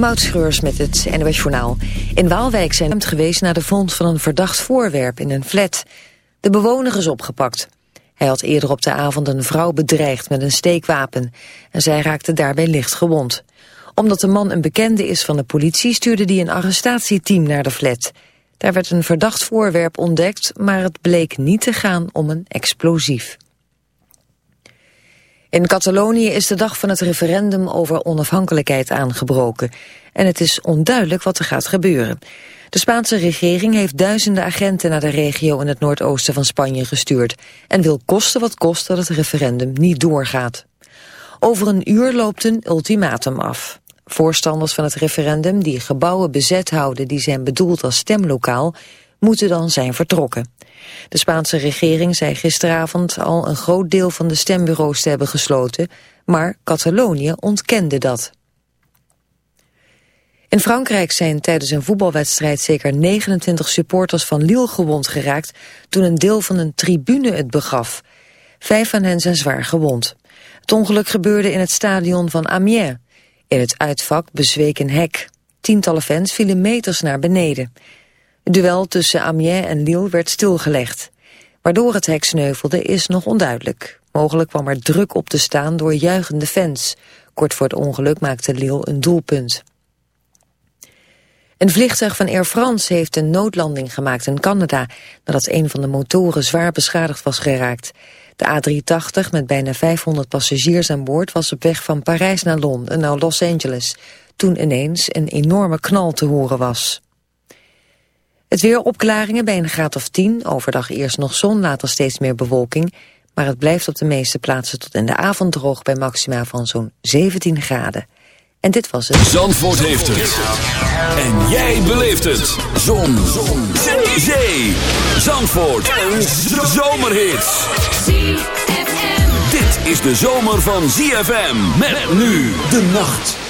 Moutschreurs met het NOS Journaal. In Waalwijk zijn het geweest naar de vondst van een verdacht voorwerp in een flat. De bewoner is opgepakt. Hij had eerder op de avond een vrouw bedreigd met een steekwapen. En zij raakte daarbij licht gewond. Omdat de man een bekende is van de politie... stuurde die een arrestatieteam naar de flat. Daar werd een verdacht voorwerp ontdekt... maar het bleek niet te gaan om een explosief. In Catalonië is de dag van het referendum over onafhankelijkheid aangebroken. En het is onduidelijk wat er gaat gebeuren. De Spaanse regering heeft duizenden agenten naar de regio in het noordoosten van Spanje gestuurd. En wil kosten wat kost dat het referendum niet doorgaat. Over een uur loopt een ultimatum af. Voorstanders van het referendum die gebouwen bezet houden die zijn bedoeld als stemlokaal, moeten dan zijn vertrokken. De Spaanse regering zei gisteravond al een groot deel van de stembureaus te hebben gesloten, maar Catalonië ontkende dat. In Frankrijk zijn tijdens een voetbalwedstrijd zeker 29 supporters van Lille gewond geraakt toen een deel van een tribune het begaf. Vijf van hen zijn zwaar gewond. Het ongeluk gebeurde in het stadion van Amiens. In het uitvak bezweek een hek. Tientallen fans vielen meters naar beneden. Duel tussen Amiens en Lille werd stilgelegd. Waardoor het hek sneuvelde is nog onduidelijk. Mogelijk kwam er druk op te staan door juichende fans. Kort voor het ongeluk maakte Lille een doelpunt. Een vliegtuig van Air France heeft een noodlanding gemaakt in Canada... nadat een van de motoren zwaar beschadigd was geraakt. De A380 met bijna 500 passagiers aan boord... was op weg van Parijs naar Londen, naar Los Angeles... toen ineens een enorme knal te horen was. Het weer opklaringen bij een graad of 10. Overdag eerst nog zon, later steeds meer bewolking. Maar het blijft op de meeste plaatsen tot in de avond droog... bij maxima van zo'n 17 graden. En dit was het. Zandvoort heeft het. En jij beleeft het. Zon. zon. Zee. Zandvoort. Een zomerhit. Dit is de zomer van ZFM. Met nu de nacht.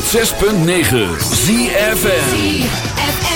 106.9 ZFN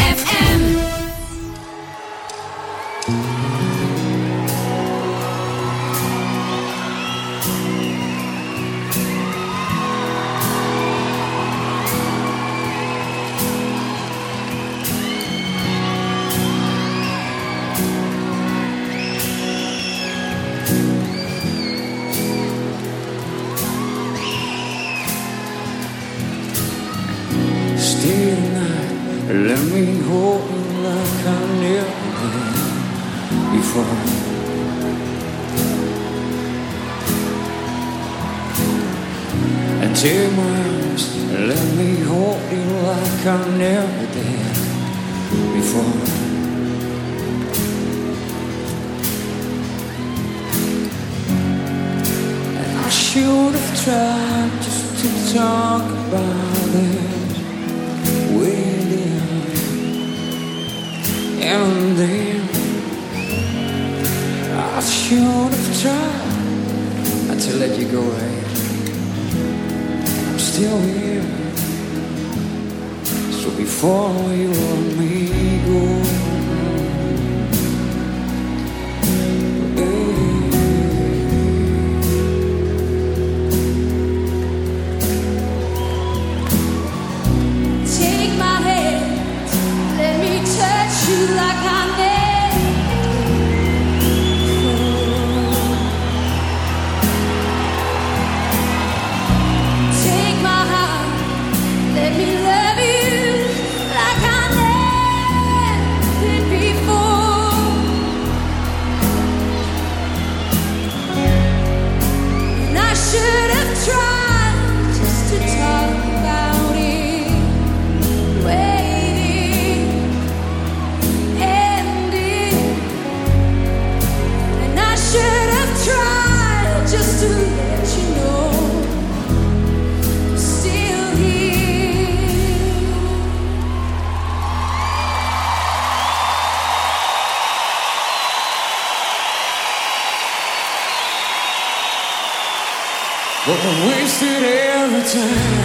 Take my arms, let me hold you like I never did before. And I should have tried just to talk about it with you. And then I should have tried to let you go, right? Still here. So before you let me go. Time.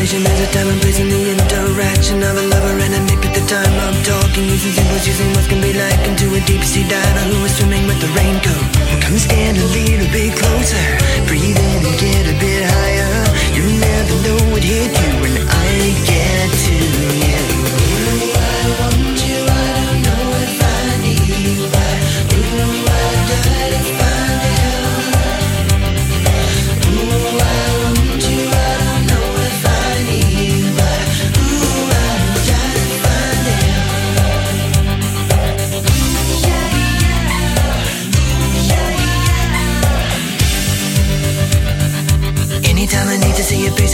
conversation at a time and place in the interaction of a lover and a nip at the time I'm talking using symbols using what can be like into a deep sea diver who is swimming with the raincoat. Well, come stand a little bit closer breathe in and get a bit higher. You never know what hit you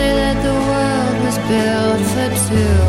that the world was built for two,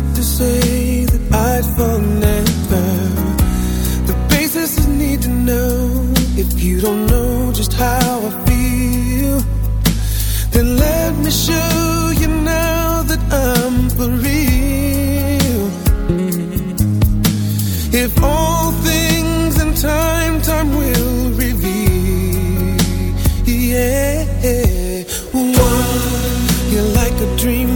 to say that I'd fallen never. The basis is need to know. If you don't know just how I feel, then let me show you now that I'm for real. If all things in time, time will reveal. Yeah. One, you're like a dream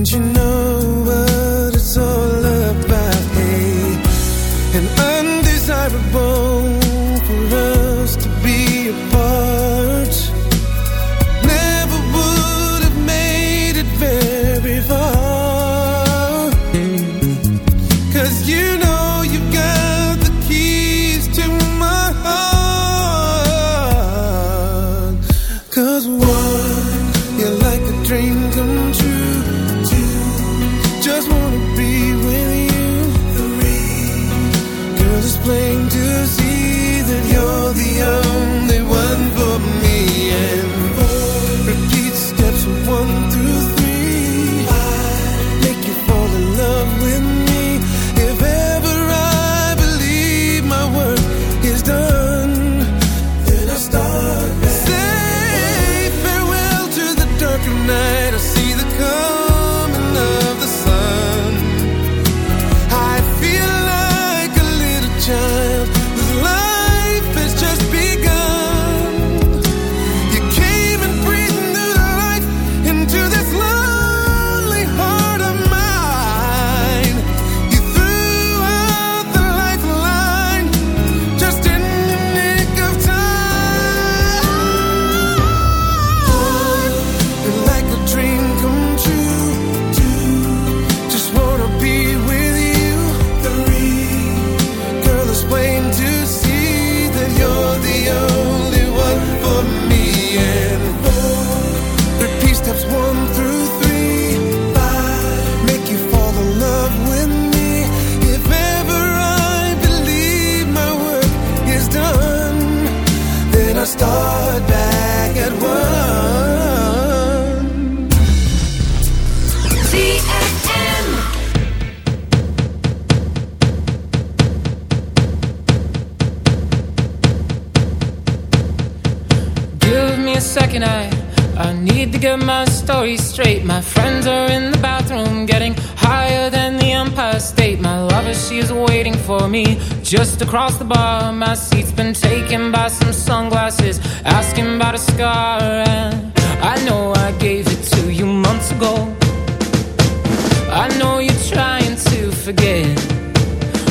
Don't you know?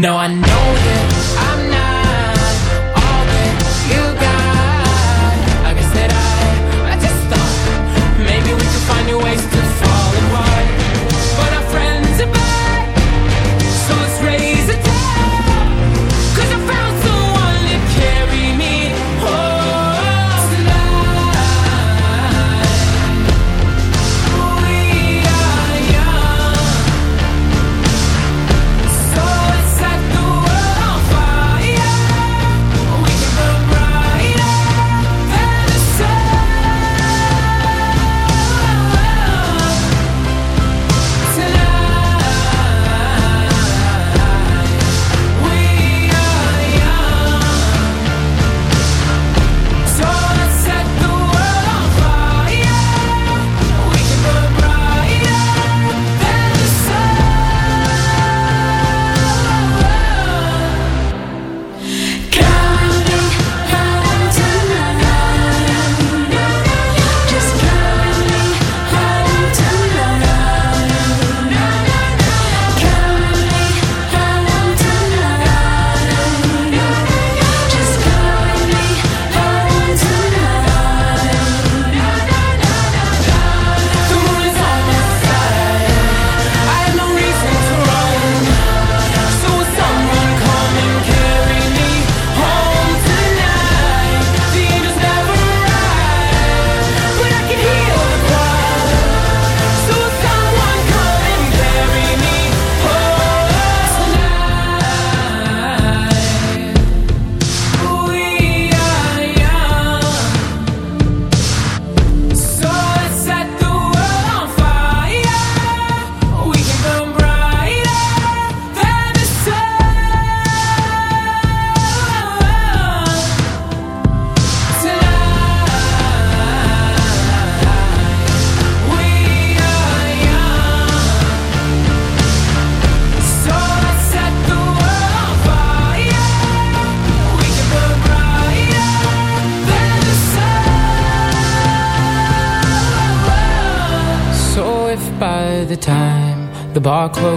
No, I.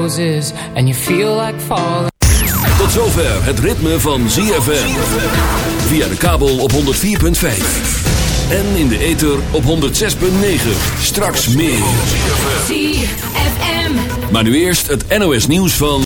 bar closes and you feel like falling. Tot zover het ritme van ZFM. Via de kabel op 104.5. En in de ether op 106.9. Straks meer. ZFM. Maar nu eerst het NOS nieuws van...